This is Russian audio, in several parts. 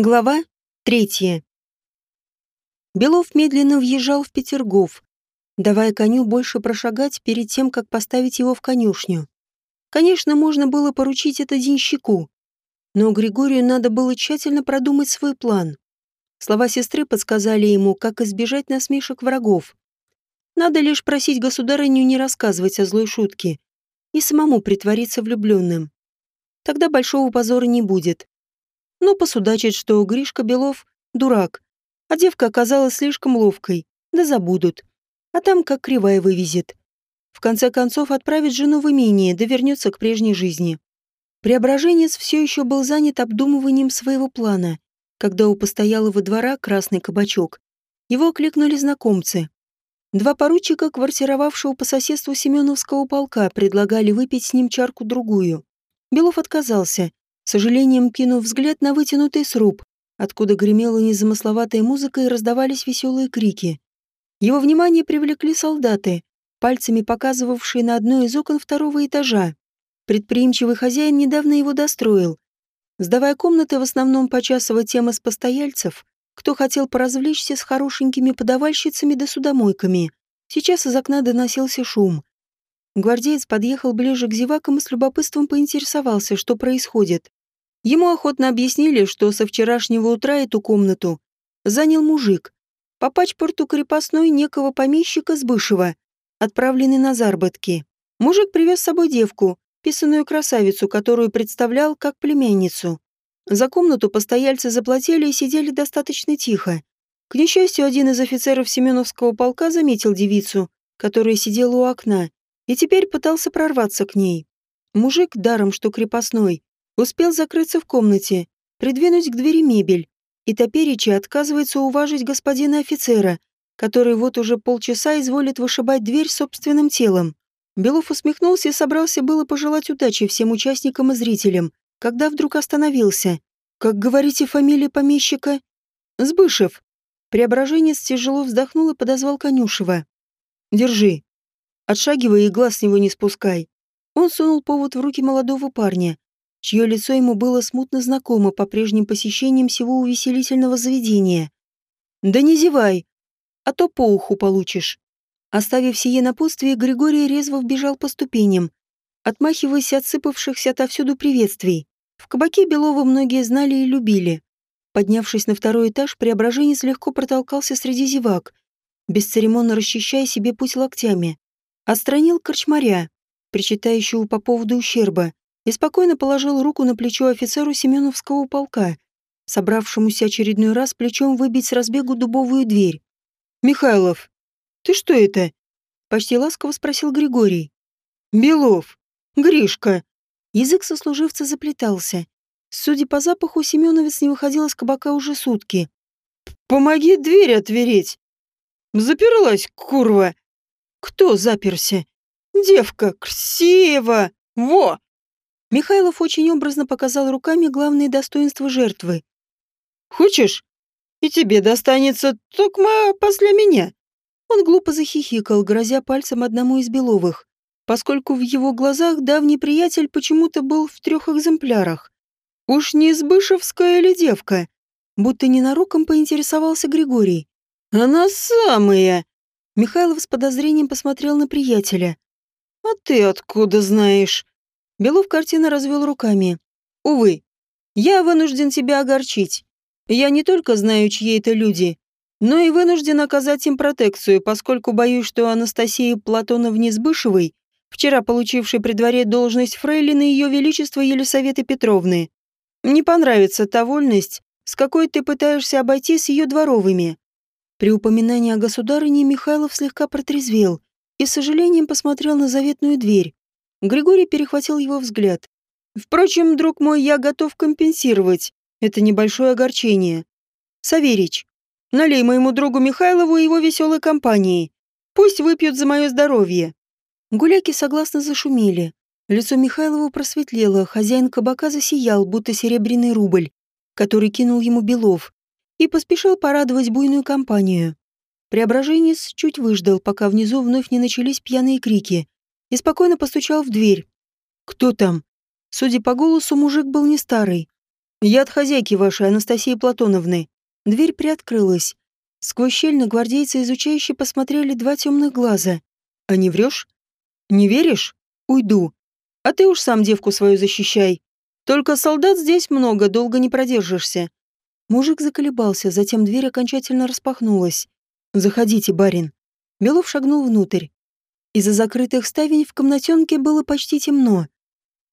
Глава третья. Белов медленно въезжал в Петергоф, давая коню больше прошагать перед тем, как поставить его в конюшню. Конечно, можно было поручить это денщику, но Григорию надо было тщательно продумать свой план. Слова сестры подсказали ему, как избежать насмешек врагов. Надо лишь просить государыню не рассказывать о злой шутке и самому притвориться влюбленным. Тогда большого позора не будет но посудачит, что Гришка Белов — дурак, а девка оказалась слишком ловкой, да забудут. А там как кривая вывезет. В конце концов отправит жену в имение, да вернется к прежней жизни. Преображенец все еще был занят обдумыванием своего плана, когда у постоялого двора красный кабачок. Его окликнули знакомцы. Два поручика, квартировавшего по соседству Семеновского полка, предлагали выпить с ним чарку-другую. Белов отказался, с сожалением кинув взгляд на вытянутый сруб, откуда гремела незамысловатая музыка и раздавались веселые крики. Его внимание привлекли солдаты, пальцами показывавшие на одно из окон второго этажа. Предприимчивый хозяин недавно его достроил. Сдавая комнаты в основном почасово тем из постояльцев, кто хотел поразвлечься с хорошенькими подавальщицами да судомойками. Сейчас из окна доносился шум. Гвардеец подъехал ближе к зевакам и с любопытством поинтересовался, что происходит. Ему охотно объяснили, что со вчерашнего утра эту комнату занял мужик, по пачпорту крепостной некого помещика Сбышева, отправленный на заработки. Мужик привез с собой девку, писаную красавицу, которую представлял как племянницу. За комнату постояльцы заплатили и сидели достаточно тихо. К несчастью, один из офицеров Семеновского полка заметил девицу, которая сидела у окна, и теперь пытался прорваться к ней. Мужик, даром что крепостной, Успел закрыться в комнате, придвинуть к двери мебель, и топеречи отказывается уважить господина офицера, который вот уже полчаса изволит вышибать дверь собственным телом. Белов усмехнулся и собрался было пожелать удачи всем участникам и зрителям, когда вдруг остановился. «Как говорите фамилия помещика?» «Сбышев». Преображенец тяжело вздохнул и подозвал Конюшева. «Держи. Отшагивай и глаз с него не спускай». Он сунул повод в руки молодого парня, чье лицо ему было смутно знакомо по прежним посещениям всего увеселительного заведения. «Да не зевай, а то по уху получишь». Оставив сие напутствие, Григорий резво вбежал по ступеням, отмахиваясь от сыпавшихся отовсюду приветствий. В кабаке Белова многие знали и любили. Поднявшись на второй этаж, преображенец легко протолкался среди зевак, бесцеремонно расчищая себе путь локтями. Отстранил корчмаря, причитающего по поводу ущерба, и спокойно положил руку на плечо офицеру Семеновского полка, собравшемуся очередной раз плечом выбить с разбегу дубовую дверь. «Михайлов, ты что это?» — почти ласково спросил Григорий. «Белов, Гришка». Язык сослуживца заплетался. Судя по запаху, Семеновец не выходил из кабака уже сутки. «Помоги дверь отвереть!» «Заперлась, курва!» «Кто заперся?» «Девка, красиво! Во!» Михайлов очень образно показал руками главные достоинства жертвы. «Хочешь? И тебе достанется токма после меня». Он глупо захихикал, грозя пальцем одному из Беловых, поскольку в его глазах давний приятель почему-то был в трех экземплярах. «Уж не Избышевская ли девка?» Будто ненароком поинтересовался Григорий. «Она самая!» Михайлов с подозрением посмотрел на приятеля. «А ты откуда знаешь?» Белов картина развел руками. «Увы, я вынужден тебя огорчить. Я не только знаю, чьи это люди, но и вынужден оказать им протекцию, поскольку боюсь, что Анастасии Платоновне Сбышевой, вчера получившей при дворе должность фрейлины Ее Величества Елисаветы Петровны, не понравится та вольность, с какой ты пытаешься обойти с ее дворовыми». При упоминании о государыне Михайлов слегка протрезвел и с сожалением посмотрел на заветную дверь, Григорий перехватил его взгляд. «Впрочем, друг мой, я готов компенсировать это небольшое огорчение. Саверич, налей моему другу Михайлову и его веселой компании. Пусть выпьют за мое здоровье». Гуляки согласно зашумели. Лицо Михайлова просветлело, хозяин кабака засиял, будто серебряный рубль, который кинул ему Белов, и поспешил порадовать буйную компанию. Преображенец чуть выждал, пока внизу вновь не начались пьяные крики, и спокойно постучал в дверь. «Кто там?» Судя по голосу, мужик был не старый. «Я от хозяйки вашей, Анастасии Платоновны». Дверь приоткрылась. Сквозь щель на гвардейца изучающе посмотрели два темных глаза. «А не врешь? Не веришь? Уйду. А ты уж сам девку свою защищай. Только солдат здесь много, долго не продержишься». Мужик заколебался, затем дверь окончательно распахнулась. «Заходите, барин». Белов шагнул внутрь. Из-за закрытых ставень в комнатенке было почти темно.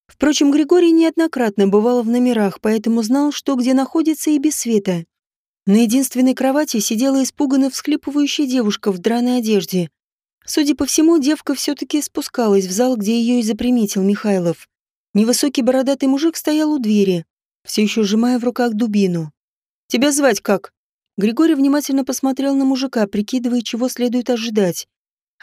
Впрочем, Григорий неоднократно бывал в номерах, поэтому знал, что где находится и без света. На единственной кровати сидела испуганно всхлипывающая девушка в драной одежде. Судя по всему, девка все-таки спускалась в зал, где ее и заприметил Михайлов. Невысокий бородатый мужик стоял у двери, все еще сжимая в руках дубину. «Тебя звать как?» Григорий внимательно посмотрел на мужика, прикидывая, чего следует ожидать.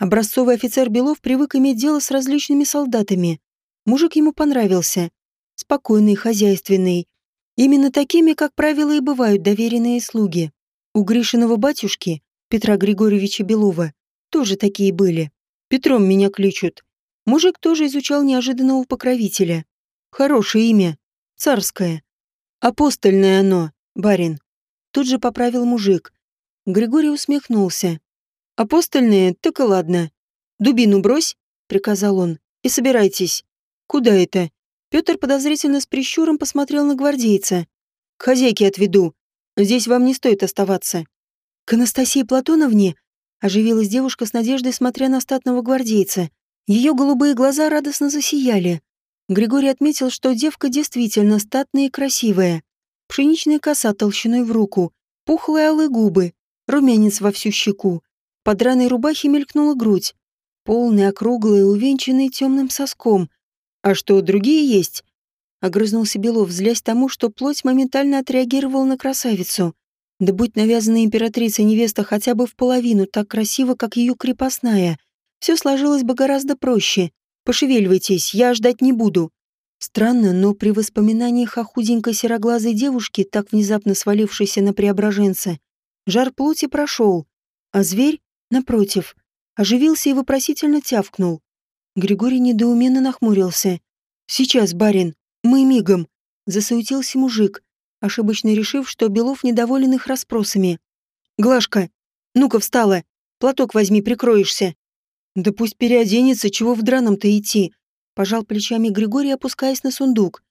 Образцовый офицер Белов привык иметь дело с различными солдатами. Мужик ему понравился. Спокойный, хозяйственный, Именно такими, как правило, и бывают доверенные слуги. У Гришиного батюшки, Петра Григорьевича Белова, тоже такие были. Петром меня кличут. Мужик тоже изучал неожиданного покровителя. Хорошее имя. Царское. Апостольное оно, барин. Тут же поправил мужик. Григорий усмехнулся. Апостольное, так и ладно. Дубину брось, приказал он, и собирайтесь. Куда это? Петр подозрительно с прищуром посмотрел на гвардейца. «К хозяйке отведу. Здесь вам не стоит оставаться». «К Анастасии Платоновне?» Оживилась девушка с надеждой, смотря на статного гвардейца. Ее голубые глаза радостно засияли. Григорий отметил, что девка действительно статная и красивая. Пшеничная коса толщиной в руку, пухлые алые губы, румянец во всю щеку. Под раной рубахе мелькнула грудь. Полная, округлая, увенчанная темным соском — «А что, другие есть?» Огрызнулся Белов, злясь тому, что плоть моментально отреагировала на красавицу. Да будь навязанная императрица невеста хотя бы в половину так красива, как ее крепостная, все сложилось бы гораздо проще. Пошевеливайтесь, я ждать не буду. Странно, но при воспоминаниях о худенькой сероглазой девушке, так внезапно свалившейся на преображенца, жар плоти прошел, а зверь, напротив, оживился и вопросительно тявкнул. Григорий недоуменно нахмурился. «Сейчас, барин, мы мигом!» Засуетился мужик, ошибочно решив, что Белов недоволен их расспросами. «Глашка, ну-ка встала, платок возьми, прикроешься». «Да пусть переоденется, чего в драном-то идти», пожал плечами Григорий, опускаясь на сундук.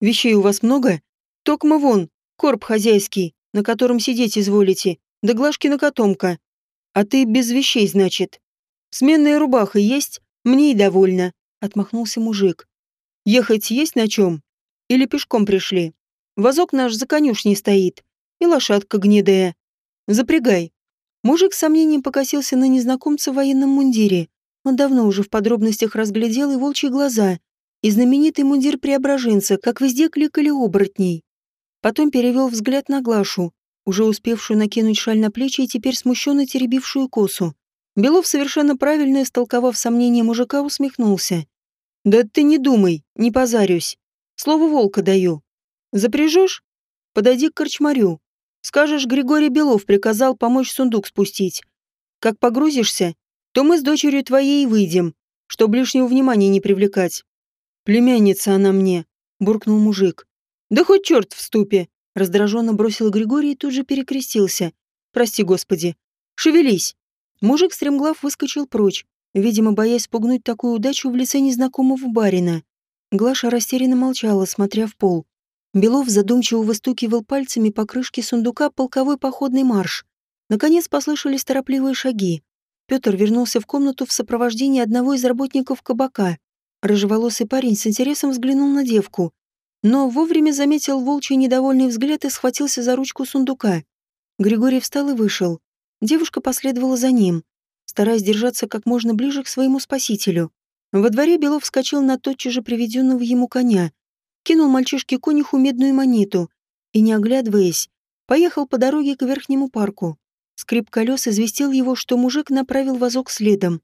«Вещей у вас много? Токма вон, короб хозяйский, на котором сидеть изволите, да Глашкина котомка. А ты без вещей, значит. Сменная рубаха есть?» «Мне и довольно», — отмахнулся мужик. «Ехать есть на чем? Или пешком пришли? Возок наш за конюшней стоит, и лошадка гнедая. Запрягай». Мужик с сомнением покосился на незнакомца в военном мундире. Он давно уже в подробностях разглядел и волчьи глаза, и знаменитый мундир преображенца, как везде кликали оборотней. Потом перевел взгляд на Глашу, уже успевшую накинуть шаль на плечи и теперь смущенно теребившую косу. Белов, совершенно правильно истолковав сомнение мужика, усмехнулся. «Да ты не думай, не позарюсь. Слово волка даю. Запряжешь? Подойди к корчмарю. Скажешь, Григорий Белов приказал помочь сундук спустить. Как погрузишься, то мы с дочерью твоей выйдем, чтобы лишнего внимания не привлекать. Племянница она мне, буркнул мужик. Да хоть черт в ступе, раздраженно бросил Григорий и тут же перекрестился. Прости, Господи. Шевелись. Мужик стремглав выскочил прочь, видимо, боясь спугнуть такую удачу в лице незнакомого барина. Глаша растерянно молчала, смотря в пол. Белов задумчиво выстукивал пальцами по крышке сундука полковой походный марш. Наконец послышались торопливые шаги. Петр вернулся в комнату в сопровождении одного из работников кабака. Рыжеволосый парень с интересом взглянул на девку, но вовремя заметил волчий недовольный взгляд и схватился за ручку сундука. Григорий встал и вышел. Девушка последовала за ним, стараясь держаться как можно ближе к своему спасителю. Во дворе Белов вскочил на тотчас же приведенного ему коня, кинул мальчишке-конюху медную монету и, не оглядываясь, поехал по дороге к верхнему парку. Скрип колес известил его, что мужик направил вазок следом.